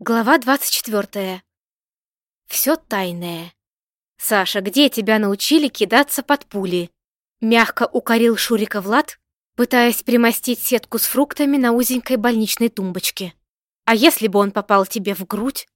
Глава 24. Все тайное. «Саша, где тебя научили кидаться под пули?» Мягко укорил Шурика Влад, пытаясь примостить сетку с фруктами на узенькой больничной тумбочке. «А если бы он попал тебе в грудь?»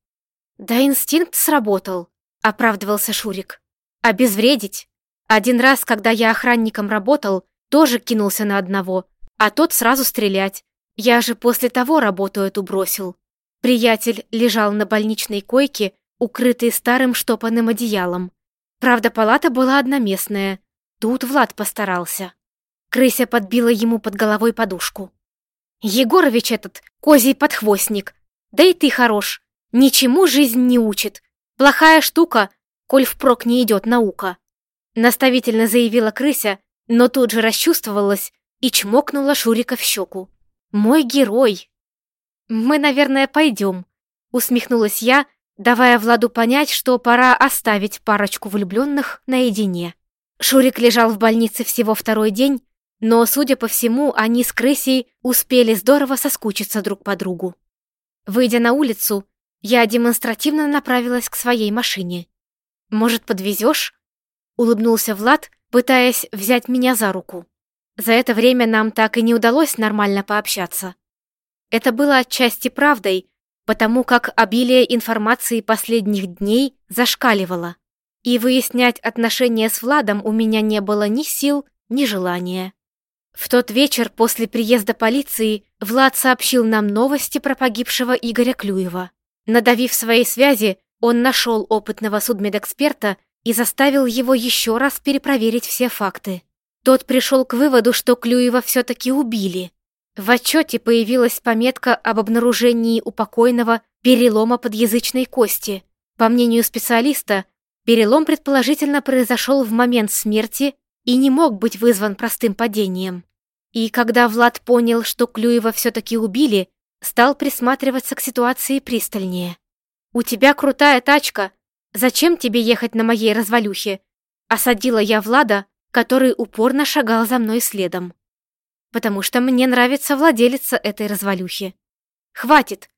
«Да инстинкт сработал», — оправдывался Шурик. «Обезвредить? Один раз, когда я охранником работал, тоже кинулся на одного, а тот сразу стрелять. Я же после того работу эту бросил». Приятель лежал на больничной койке, укрытый старым штопанным одеялом. Правда, палата была одноместная. Тут Влад постарался. Крыся подбила ему под головой подушку. «Егорович этот, козий подхвостник. Да и ты хорош. Ничему жизнь не учит. Плохая штука, коль впрок не идет наука». Наставительно заявила крыся, но тут же расчувствовалась и чмокнула Шурика в щеку. «Мой герой!» «Мы, наверное, пойдем», — усмехнулась я, давая Владу понять, что пора оставить парочку влюбленных наедине. Шурик лежал в больнице всего второй день, но, судя по всему, они с крысей успели здорово соскучиться друг по другу. Выйдя на улицу, я демонстративно направилась к своей машине. «Может, подвезешь?» — улыбнулся Влад, пытаясь взять меня за руку. За это время нам так и не удалось нормально пообщаться. Это было отчасти правдой, потому как обилие информации последних дней зашкаливало, и выяснять отношения с Владом у меня не было ни сил, ни желания. В тот вечер после приезда полиции Влад сообщил нам новости про погибшего Игоря Клюева. Надавив своей связи, он нашел опытного судмедэксперта и заставил его еще раз перепроверить все факты. Тот пришел к выводу, что Клюева все-таки убили, в отчете появилась пометка об обнаружении у покойного перелома подъязычной кости. По мнению специалиста, перелом предположительно произошел в момент смерти и не мог быть вызван простым падением. И когда Влад понял, что Клюева все-таки убили, стал присматриваться к ситуации пристальнее. «У тебя крутая тачка. Зачем тебе ехать на моей развалюхе?» Осадила я Влада, который упорно шагал за мной следом потому что мне нравится владелица этой развалюхи. Хватит,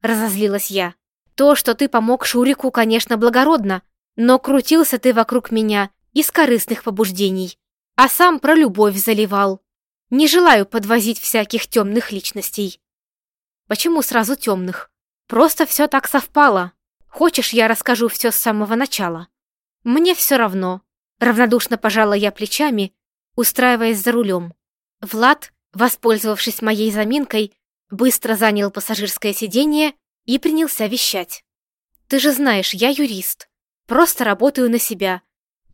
разозлилась я. То, что ты помог Шурику, конечно, благородно, но крутился ты вокруг меня из корыстных побуждений, а сам про любовь заливал. Не желаю подвозить всяких темных личностей. Почему сразу темных? Просто все так совпало. Хочешь, я расскажу все с самого начала? Мне все равно. Равнодушно пожала я плечами, устраиваясь за рулем. Влад, воспользовавшись моей заминкой, быстро занял пассажирское сиденье и принялся вещать. «Ты же знаешь, я юрист. Просто работаю на себя.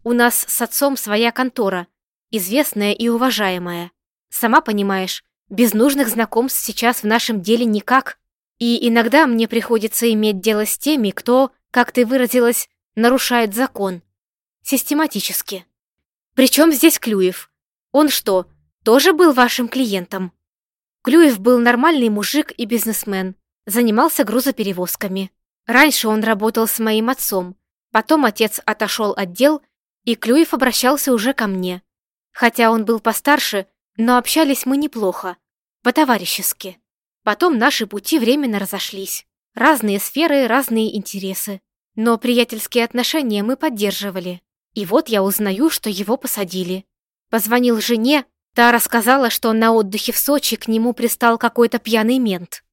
У нас с отцом своя контора, известная и уважаемая. Сама понимаешь, без нужных знакомств сейчас в нашем деле никак. И иногда мне приходится иметь дело с теми, кто, как ты выразилась, нарушает закон. Систематически. Причем здесь Клюев? Он что, тоже был вашим клиентом. Клюев был нормальный мужик и бизнесмен, занимался грузоперевозками. Раньше он работал с моим отцом, потом отец отошел от дел, и Клюев обращался уже ко мне. Хотя он был постарше, но общались мы неплохо, по-товарищески. Потом наши пути временно разошлись. Разные сферы, разные интересы. Но приятельские отношения мы поддерживали. И вот я узнаю, что его посадили. Позвонил жене, Та рассказала, что на отдыхе в Сочи к нему пристал какой-то пьяный мент.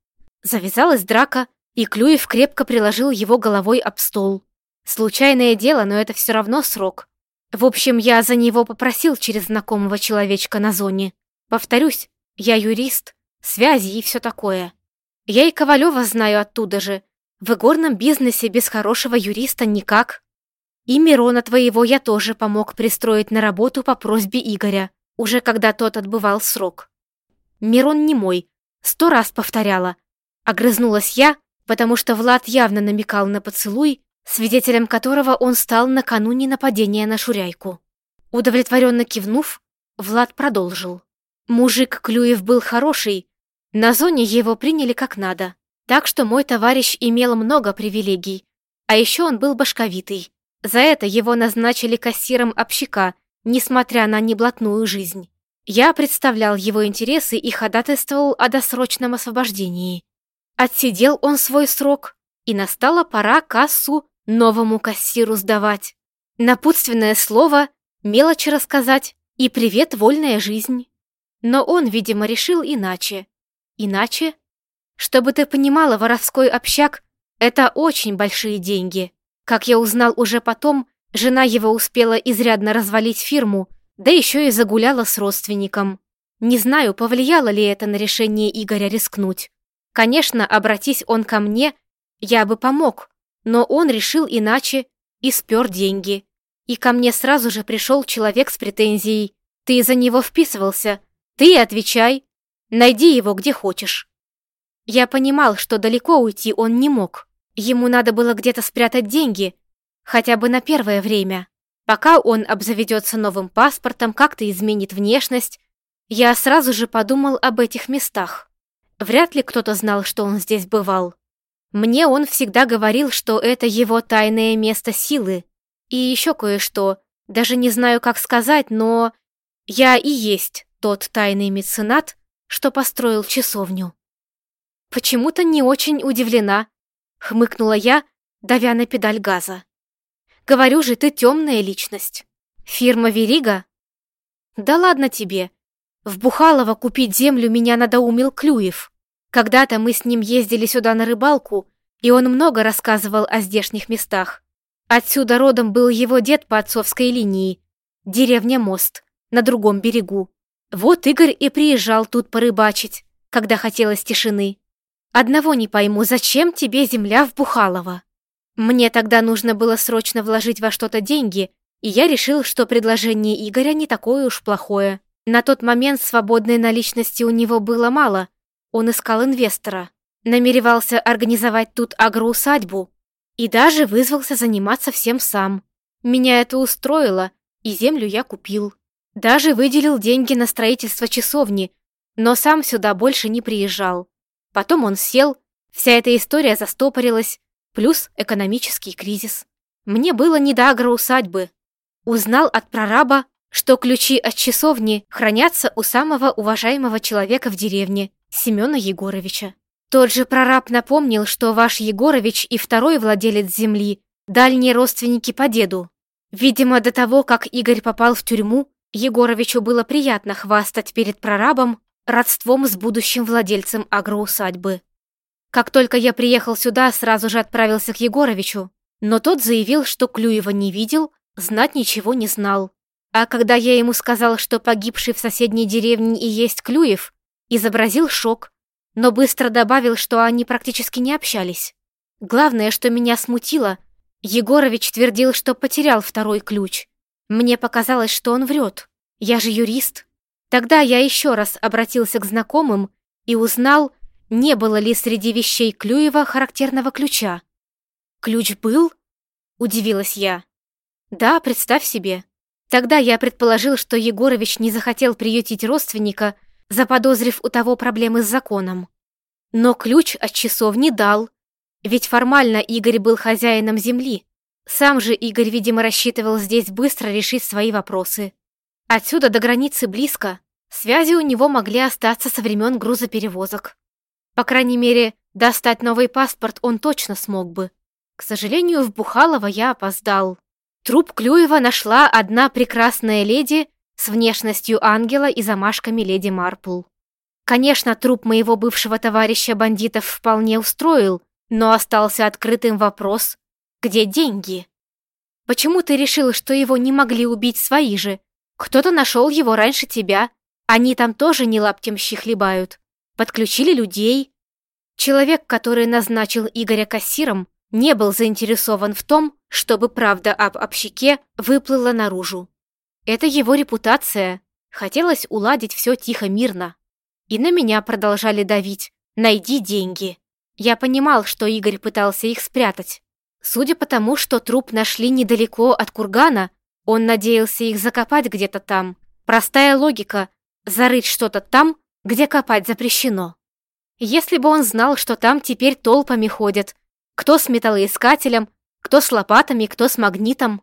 Завязалась драка, и Клюев крепко приложил его головой об стол. Случайное дело, но это все равно срок. В общем, я за него попросил через знакомого человечка на зоне. Повторюсь, я юрист, связи и все такое. Я и Ковалева знаю оттуда же. В игорном бизнесе без хорошего юриста никак. И Мирона твоего я тоже помог пристроить на работу по просьбе Игоря уже когда тот отбывал срок. «Мирон не мой», сто раз повторяла. Огрызнулась я, потому что Влад явно намекал на поцелуй, свидетелем которого он стал накануне нападения на Шуряйку. Удовлетворенно кивнув, Влад продолжил. Мужик Клюев был хороший, на зоне его приняли как надо, так что мой товарищ имел много привилегий, а еще он был башковитый. За это его назначили кассиром общака несмотря на неблатную жизнь. Я представлял его интересы и ходатайствовал о досрочном освобождении. Отсидел он свой срок, и настала пора кассу новому кассиру сдавать. Напутственное слово, мелочи рассказать и привет, вольная жизнь. Но он, видимо, решил иначе. Иначе? Чтобы ты понимала, воровской общак — это очень большие деньги. Как я узнал уже потом, жена его успела изрядно развалить фирму, да еще и загуляла с родственником. Не знаю, повлияло ли это на решение Игоря рискнуть. Конечно, обратись он ко мне, я бы помог, но он решил иначе и спер деньги. И ко мне сразу же пришел человек с претензией. Ты за него вписывался, ты отвечай, найди его где хочешь. Я понимал, что далеко уйти он не мог. Ему надо было где-то спрятать деньги, хотя бы на первое время. Пока он обзаведется новым паспортом, как-то изменит внешность, я сразу же подумал об этих местах. Вряд ли кто-то знал, что он здесь бывал. Мне он всегда говорил, что это его тайное место силы. И еще кое-что, даже не знаю, как сказать, но я и есть тот тайный меценат, что построил часовню. Почему-то не очень удивлена, хмыкнула я, давя на педаль газа. Говорю же, ты темная личность. Фирма Верига? Да ладно тебе. В Бухалово купить землю меня надоумил Клюев. Когда-то мы с ним ездили сюда на рыбалку, и он много рассказывал о здешних местах. Отсюда родом был его дед по отцовской линии, деревня Мост, на другом берегу. Вот Игорь и приезжал тут порыбачить, когда хотелось тишины. Одного не пойму, зачем тебе земля в Бухалово? Мне тогда нужно было срочно вложить во что-то деньги, и я решил, что предложение Игоря не такое уж плохое. На тот момент свободной наличности у него было мало. Он искал инвестора, намеревался организовать тут агроусадьбу и даже вызвался заниматься всем сам. Меня это устроило, и землю я купил. Даже выделил деньги на строительство часовни, но сам сюда больше не приезжал. Потом он сел, вся эта история застопорилась, плюс экономический кризис. Мне было не до агроусадьбы. Узнал от прораба, что ключи от часовни хранятся у самого уважаемого человека в деревне, Семена Егоровича. Тот же прораб напомнил, что ваш Егорович и второй владелец земли – дальние родственники по деду. Видимо, до того, как Игорь попал в тюрьму, Егоровичу было приятно хвастать перед прорабом родством с будущим владельцем агроусадьбы. Как только я приехал сюда, сразу же отправился к Егоровичу, но тот заявил, что Клюева не видел, знать ничего не знал. А когда я ему сказал, что погибший в соседней деревне и есть Клюев, изобразил шок, но быстро добавил, что они практически не общались. Главное, что меня смутило, Егорович твердил, что потерял второй ключ. Мне показалось, что он врет. Я же юрист. Тогда я еще раз обратился к знакомым и узнал, не было ли среди вещей Клюева характерного ключа. «Ключ был?» – удивилась я. «Да, представь себе». Тогда я предположил, что Егорович не захотел приютить родственника, заподозрив у того проблемы с законом. Но ключ от часов не дал, ведь формально Игорь был хозяином земли. Сам же Игорь, видимо, рассчитывал здесь быстро решить свои вопросы. Отсюда до границы близко, связи у него могли остаться со времен грузоперевозок. По крайней мере, достать новый паспорт он точно смог бы. К сожалению, в Бухалово я опоздал. Труп Клюева нашла одна прекрасная леди с внешностью ангела и замашками леди Марпл. Конечно, труп моего бывшего товарища бандитов вполне устроил, но остался открытым вопрос, где деньги? Почему ты решил, что его не могли убить свои же? Кто-то нашел его раньше тебя. Они там тоже не лаптем щи. Подключили людей. Человек, который назначил Игоря кассиром, не был заинтересован в том, чтобы правда об общаке выплыла наружу. Это его репутация. Хотелось уладить все тихо-мирно. И на меня продолжали давить. «Найди деньги». Я понимал, что Игорь пытался их спрятать. Судя по тому, что труп нашли недалеко от кургана, он надеялся их закопать где-то там. Простая логика – зарыть что-то там, где копать запрещено. Если бы он знал, что там теперь толпами ходят, кто с металлоискателем, кто с лопатами, кто с магнитом.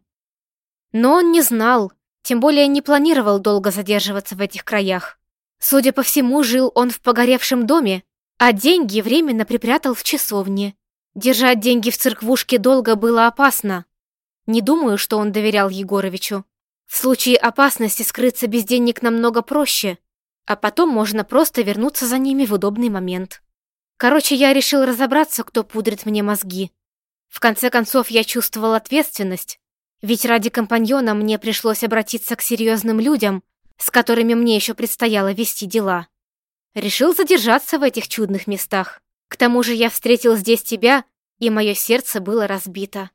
Но он не знал, тем более не планировал долго задерживаться в этих краях. Судя по всему, жил он в погоревшем доме, а деньги временно припрятал в часовне. Держать деньги в церквушке долго было опасно. Не думаю, что он доверял Егоровичу. В случае опасности скрыться без денег намного проще, а потом можно просто вернуться за ними в удобный момент. Короче, я решил разобраться, кто пудрит мне мозги. В конце концов, я чувствовал ответственность, ведь ради компаньона мне пришлось обратиться к серьезным людям, с которыми мне еще предстояло вести дела. Решил задержаться в этих чудных местах. К тому же я встретил здесь тебя, и мое сердце было разбито.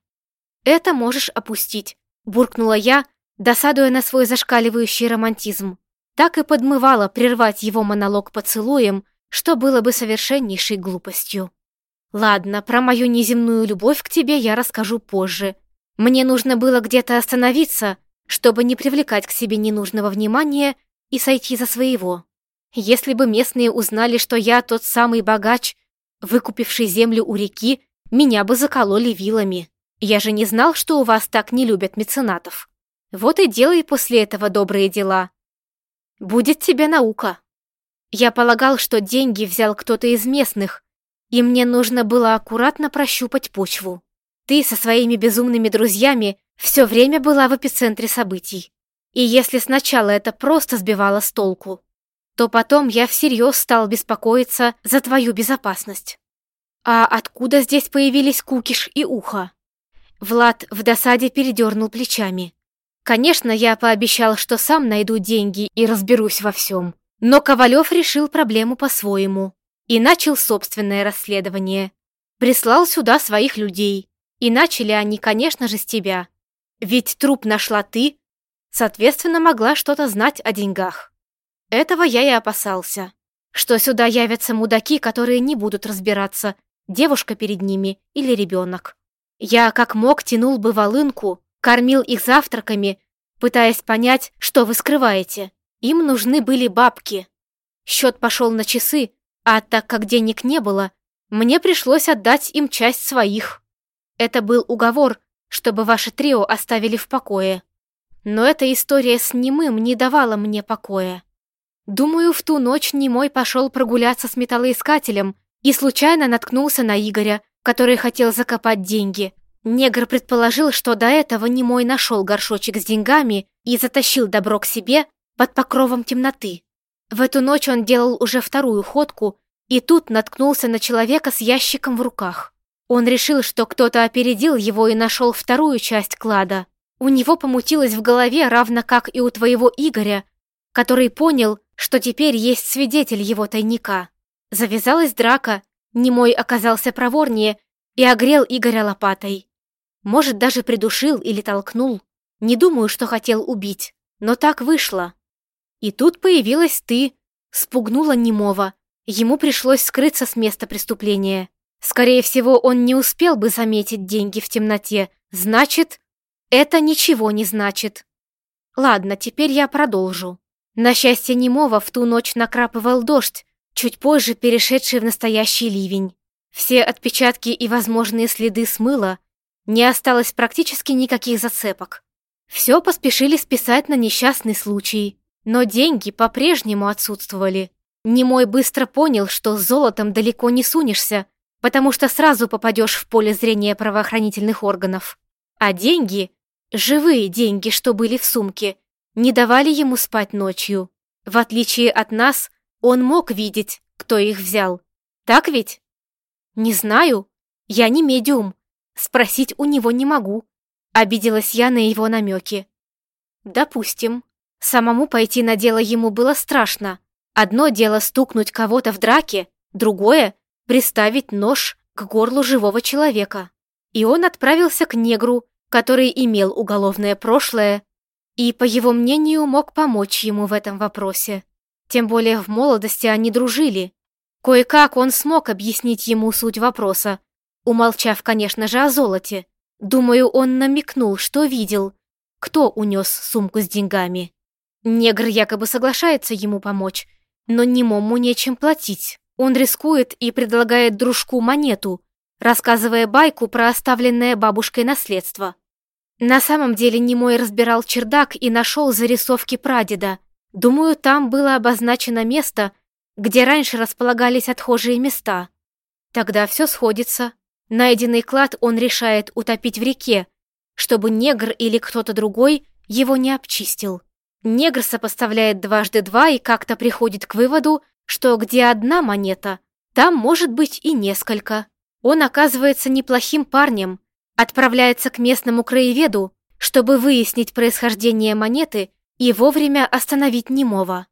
«Это можешь опустить», — буркнула я, досадуя на свой зашкаливающий романтизм. Так и подмывала прервать его монолог поцелуем, что было бы совершеннейшей глупостью. Ладно, про мою неземную любовь к тебе я расскажу позже. Мне нужно было где-то остановиться, чтобы не привлекать к себе ненужного внимания и сойти за своего. Если бы местные узнали, что я тот самый богач, выкупивший землю у реки, меня бы закололи вилами. Я же не знал, что у вас так не любят меценатов. Вот и делай после этого добрые дела. Будет тебе наука. Я полагал, что деньги взял кто-то из местных, и мне нужно было аккуратно прощупать почву. Ты со своими безумными друзьями все время была в эпицентре событий. И если сначала это просто сбивало с толку, то потом я всерьез стал беспокоиться за твою безопасность. А откуда здесь появились кукиш и ухо? Влад в досаде передернул плечами. Конечно, я пообещал, что сам найду деньги и разберусь во всем. Но Ковалев решил проблему по-своему и начал собственное расследование. Прислал сюда своих людей. И начали они, конечно же, с тебя. Ведь труп нашла ты, соответственно, могла что-то знать о деньгах. Этого я и опасался. Что сюда явятся мудаки, которые не будут разбираться, девушка перед ними или ребенок. Я как мог тянул бы волынку, кормил их завтраками, пытаясь понять, что вы скрываете. Им нужны были бабки. Счет пошел на часы, а так как денег не было, мне пришлось отдать им часть своих. Это был уговор, чтобы ваше трио оставили в покое. Но эта история с немым не давала мне покоя. Думаю, в ту ночь немой пошел прогуляться с металлоискателем и случайно наткнулся на Игоря, который хотел закопать деньги. Негр предположил, что до этого немой нашел горшочек с деньгами и затащил добро к себе под покровом темноты. В эту ночь он делал уже вторую ходку и тут наткнулся на человека с ящиком в руках. Он решил, что кто-то опередил его и нашел вторую часть клада. У него помутилось в голове, равно как и у твоего Игоря, который понял, что теперь есть свидетель его тайника. Завязалась драка, немой оказался проворнее и огрел Игоря лопатой. Может, даже придушил или толкнул. Не думаю, что хотел убить, но так вышло. И тут появилась ты, спугнула немого. Ему пришлось скрыться с места преступления. Скорее всего, он не успел бы заметить деньги в темноте. Значит, это ничего не значит. Ладно, теперь я продолжу. На счастье немого в ту ночь накрапывал дождь, чуть позже перешедший в настоящий ливень. Все отпечатки и возможные следы смыло, не осталось практически никаких зацепок. Все поспешили списать на несчастный случай. Но деньги по-прежнему отсутствовали. Немой быстро понял, что с золотом далеко не сунешься, потому что сразу попадешь в поле зрения правоохранительных органов. А деньги, живые деньги, что были в сумке, не давали ему спать ночью. В отличие от нас, он мог видеть, кто их взял. Так ведь? Не знаю. Я не медиум. Спросить у него не могу. Обиделась я на его намеки. Допустим. Самому пойти на дело ему было страшно. Одно дело стукнуть кого-то в драке, другое — приставить нож к горлу живого человека. И он отправился к негру, который имел уголовное прошлое, и, по его мнению, мог помочь ему в этом вопросе. Тем более в молодости они дружили. Кое-как он смог объяснить ему суть вопроса, умолчав, конечно же, о золоте. Думаю, он намекнул, что видел, кто унес сумку с деньгами. Негр якобы соглашается ему помочь, но немому нечем платить. Он рискует и предлагает дружку монету, рассказывая байку про оставленное бабушкой наследство. На самом деле Немой разбирал чердак и нашел зарисовки прадеда. Думаю, там было обозначено место, где раньше располагались отхожие места. Тогда все сходится. Найденный клад он решает утопить в реке, чтобы негр или кто-то другой его не обчистил. Негр сопоставляет дважды два и как-то приходит к выводу, что где одна монета, там может быть и несколько. Он оказывается неплохим парнем, отправляется к местному краеведу, чтобы выяснить происхождение монеты и вовремя остановить немого.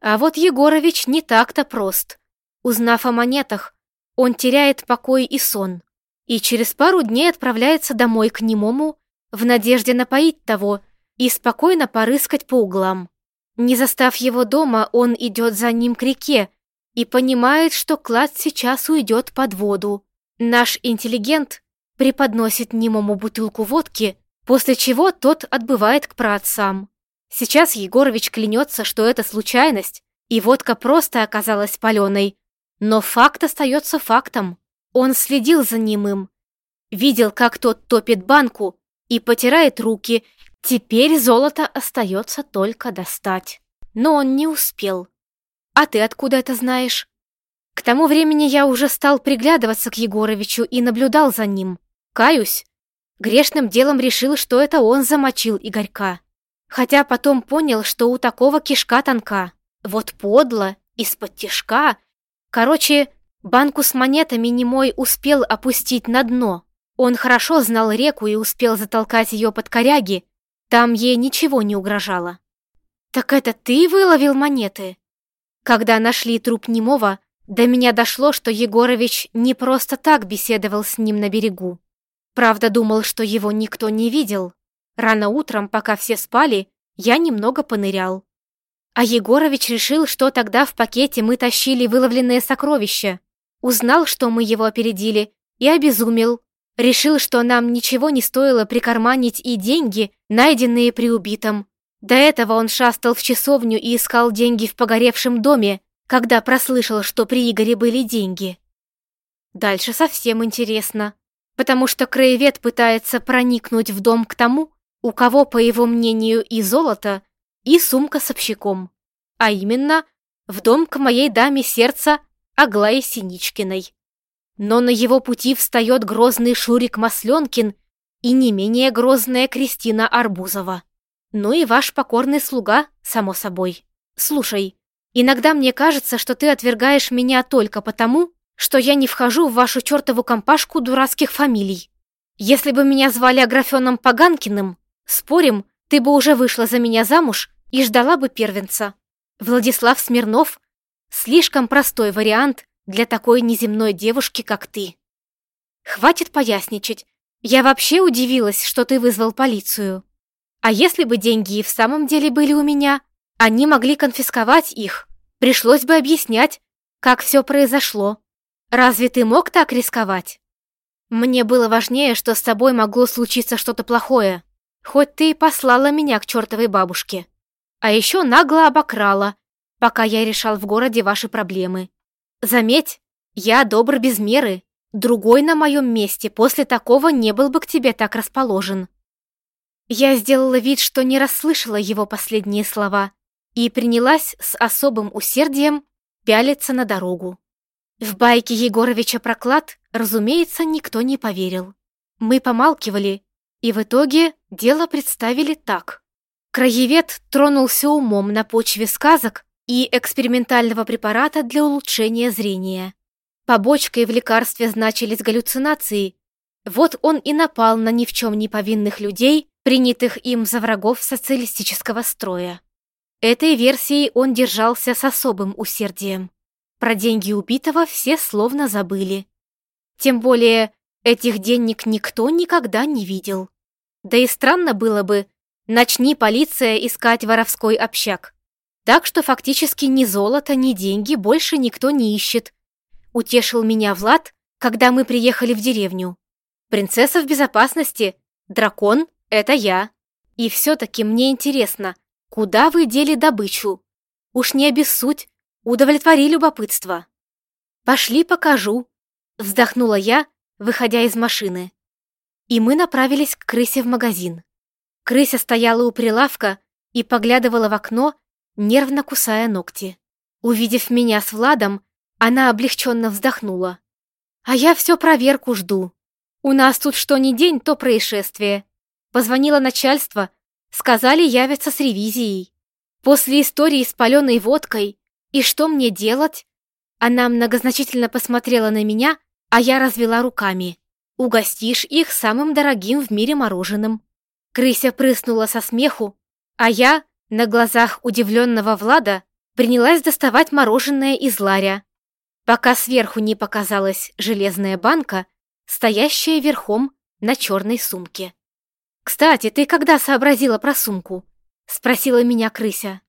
А вот Егорович не так-то прост. Узнав о монетах, он теряет покой и сон, и через пару дней отправляется домой к немому в надежде напоить того и спокойно порыскать по углам. Не застав его дома, он идет за ним к реке и понимает, что клад сейчас уйдет под воду. Наш интеллигент преподносит немому бутылку водки, после чего тот отбывает к праотцам. Сейчас Егорович клянется, что это случайность, и водка просто оказалась паленой. Но факт остается фактом. Он следил за немым, видел, как тот топит банку и потирает руки, Теперь золото остается только достать. Но он не успел. А ты откуда это знаешь? К тому времени я уже стал приглядываться к Егоровичу и наблюдал за ним. Каюсь. Грешным делом решил, что это он замочил Игорька. Хотя потом понял, что у такого кишка тонка. Вот подло, из-под тишка. Короче, банку с монетами немой успел опустить на дно. Он хорошо знал реку и успел затолкать ее под коряги, там ей ничего не угрожало. «Так это ты выловил монеты?» Когда нашли труп немого, до меня дошло, что Егорович не просто так беседовал с ним на берегу. Правда, думал, что его никто не видел. Рано утром, пока все спали, я немного понырял. А Егорович решил, что тогда в пакете мы тащили выловленные сокровища. Узнал, что мы его опередили, и обезумел. Решил, что нам ничего не стоило прикарманить и деньги, найденные при убитом. До этого он шастал в часовню и искал деньги в погоревшем доме, когда прослышал, что при Игоре были деньги. Дальше совсем интересно, потому что краевед пытается проникнуть в дом к тому, у кого, по его мнению, и золото, и сумка с общаком, а именно в дом к моей даме сердца Аглае Синичкиной. Но на его пути встает грозный Шурик Масленкин и не менее грозная Кристина Арбузова. Ну и ваш покорный слуга, само собой. Слушай, иногда мне кажется, что ты отвергаешь меня только потому, что я не вхожу в вашу чертову компашку дурацких фамилий. Если бы меня звали Аграфеном Поганкиным, спорим, ты бы уже вышла за меня замуж и ждала бы первенца. Владислав Смирнов — слишком простой вариант для такой неземной девушки, как ты. Хватит поясничать. Я вообще удивилась, что ты вызвал полицию. А если бы деньги и в самом деле были у меня, они могли конфисковать их. Пришлось бы объяснять, как все произошло. Разве ты мог так рисковать? Мне было важнее, что с тобой могло случиться что-то плохое. Хоть ты и послала меня к чертовой бабушке. А еще нагло обокрала, пока я решал в городе ваши проблемы. Заметь, я добр без меры. Другой на моем месте после такого не был бы к тебе так расположен. Я сделала вид, что не расслышала его последние слова и принялась с особым усердием пялиться на дорогу. В байке Егоровича проклад, разумеется, никто не поверил. Мы помалкивали, и в итоге дело представили так. Краевед тронулся умом на почве сказок и экспериментального препарата для улучшения зрения. Побочкой в лекарстве значились галлюцинации. Вот он и напал на ни в чем не повинных людей, принятых им за врагов социалистического строя. Этой версией он держался с особым усердием. Про деньги убитого все словно забыли. Тем более, этих денег никто никогда не видел. Да и странно было бы, начни полиция искать воровской общак. Так что фактически ни золото, ни деньги больше никто не ищет. Утешил меня Влад, когда мы приехали в деревню. Принцесса в безопасности, дракон — это я. И все-таки мне интересно, куда вы дели добычу? Уж не обессудь, удовлетвори любопытство. Пошли покажу, вздохнула я, выходя из машины. И мы направились к крысе в магазин. Крыся стояла у прилавка и поглядывала в окно, нервно кусая ногти. Увидев меня с Владом, она облегченно вздохнула. А я все проверку жду. У нас тут что ни день, то происшествие. Позвонила начальство, сказали явятся с ревизией. После истории с паленой водкой. И что мне делать? Она многозначительно посмотрела на меня, а я развела руками. Угостишь их самым дорогим в мире мороженым. Крыся прыснула со смеху, а я, на глазах удивленного Влада, принялась доставать мороженое из ларя, пока сверху не показалась железная банка, стоящая верхом на черной сумке. «Кстати, ты когда сообразила про сумку?» — спросила меня крыся.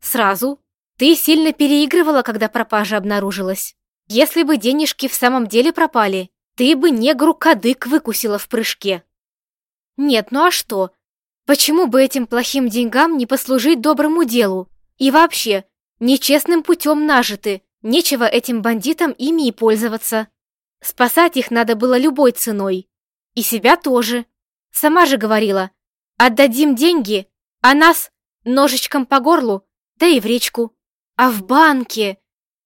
«Сразу. Ты сильно переигрывала, когда пропажа обнаружилась. Если бы денежки в самом деле пропали, ты бы негру кадык выкусила в прыжке». «Нет, ну а что? Почему бы этим плохим деньгам не послужить доброму делу? И вообще, нечестным путем нажиты, нечего этим бандитам ими и пользоваться. Спасать их надо было любой ценой. И себя тоже. Сама же говорила, отдадим деньги, а нас ножичком по горлу, да и в речку. А в банке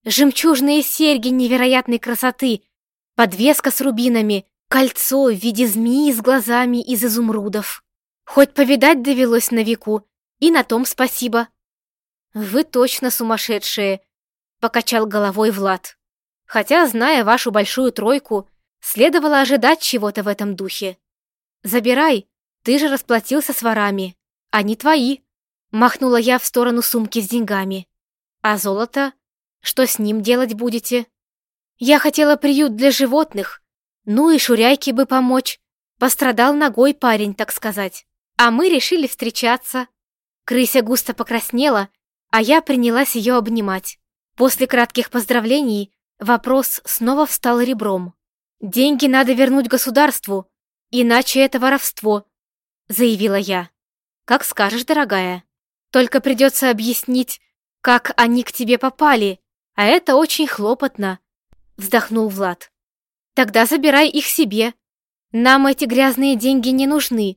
жемчужные серьги невероятной красоты, подвеска с рубинами, кольцо в виде змеи с глазами из изумрудов. Хоть повидать довелось на веку, и на том спасибо. Вы точно сумасшедшие, покачал головой Влад. Хотя, зная вашу большую тройку, следовало ожидать чего-то в этом духе. Забирай, ты же расплатился с ворами. Они твои. Махнула я в сторону сумки с деньгами. А золото? Что с ним делать будете? Я хотела приют для животных. Ну и Шуряйке бы помочь. Пострадал ногой парень, так сказать. А мы решили встречаться. Крыся густо покраснела, а я принялась ее обнимать. После кратких поздравлений вопрос снова встал ребром. «Деньги надо вернуть государству, иначе это воровство», — заявила я. «Как скажешь, дорогая. Только придется объяснить, как они к тебе попали, а это очень хлопотно», — вздохнул Влад. «Тогда забирай их себе. Нам эти грязные деньги не нужны,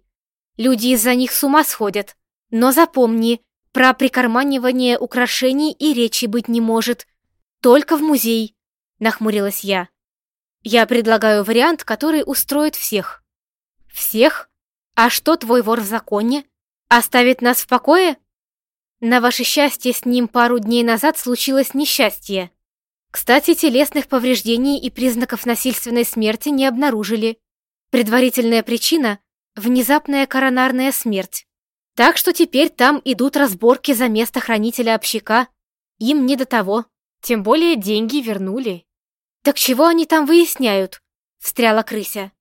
Люди из-за них с ума сходят. Но запомни, про прикарманивание украшений и речи быть не может. Только в музей, нахмурилась я. Я предлагаю вариант, который устроит всех. Всех? А что твой вор в законе? Оставит нас в покое? На ваше счастье, с ним пару дней назад случилось несчастье. Кстати, телесных повреждений и признаков насильственной смерти не обнаружили. Предварительная причина Внезапная коронарная смерть. Так что теперь там идут разборки за место хранителя общака. Им не до того. Тем более деньги вернули. Так чего они там выясняют? Встряла крыся.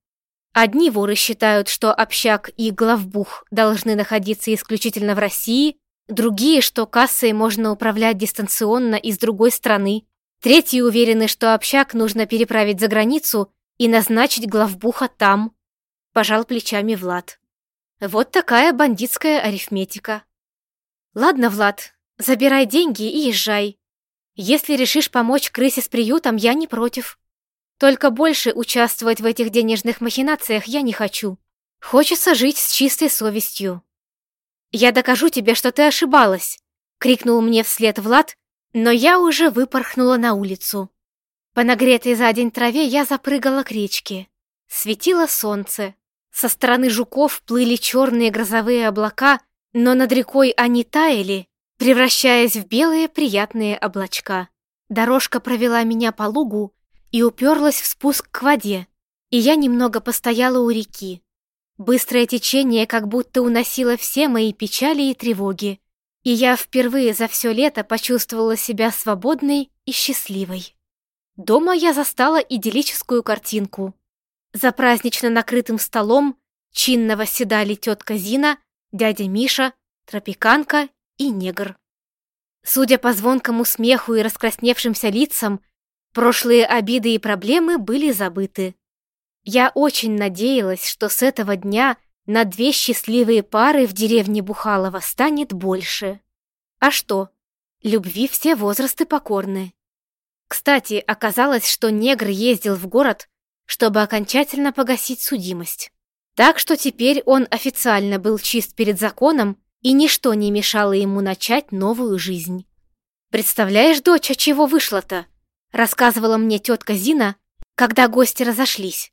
Одни воры считают, что общак и главбух должны находиться исключительно в России, другие, что кассой можно управлять дистанционно из другой страны. Третьи уверены, что общак нужно переправить за границу и назначить главбуха там. Пожал плечами Влад. Вот такая бандитская арифметика. Ладно, Влад, забирай деньги и езжай. Если решишь помочь крысе с приютом, я не против. Только больше участвовать в этих денежных махинациях я не хочу. Хочется жить с чистой совестью. «Я докажу тебе, что ты ошибалась!» — крикнул мне вслед Влад, но я уже выпорхнула на улицу. По нагретой за день траве я запрыгала к речке. Светило солнце. Со стороны жуков плыли черные грозовые облака, но над рекой они таяли, превращаясь в белые приятные облачка. Дорожка провела меня по лугу и уперлась в спуск к воде, и я немного постояла у реки. Быстрое течение как будто уносило все мои печали и тревоги, и я впервые за все лето почувствовала себя свободной и счастливой. Дома я застала идиллическую картинку. За празднично накрытым столом чинно восседали тетка Зина, дядя Миша, тропиканка и негр. Судя по звонкому смеху и раскрасневшимся лицам, прошлые обиды и проблемы были забыты. Я очень надеялась, что с этого дня на две счастливые пары в деревне Бухалова станет больше. А что? Любви все возрасты покорны. Кстати, оказалось, что негр ездил в город чтобы окончательно погасить судимость. Так что теперь он официально был чист перед законом, и ничто не мешало ему начать новую жизнь. «Представляешь, дочь, от чего вышло-то?» рассказывала мне тетка Зина, когда гости разошлись.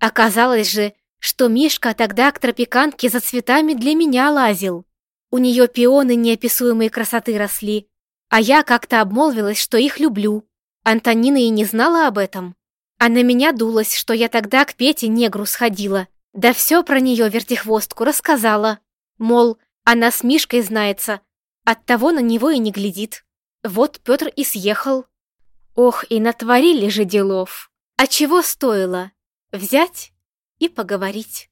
Оказалось же, что Мишка тогда к тропиканке за цветами для меня лазил. У нее пионы неописуемой красоты росли, а я как-то обмолвилась, что их люблю. Антонина и не знала об этом. А на меня дулась, что я тогда к Пете негру сходила. Да все про нее вертихвостку рассказала. Мол, она с Мишкой знается, оттого на него и не глядит. Вот Петр и съехал. Ох, и натворили же делов. А чего стоило? Взять и поговорить.